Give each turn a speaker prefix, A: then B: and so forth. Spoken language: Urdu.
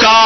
A: کا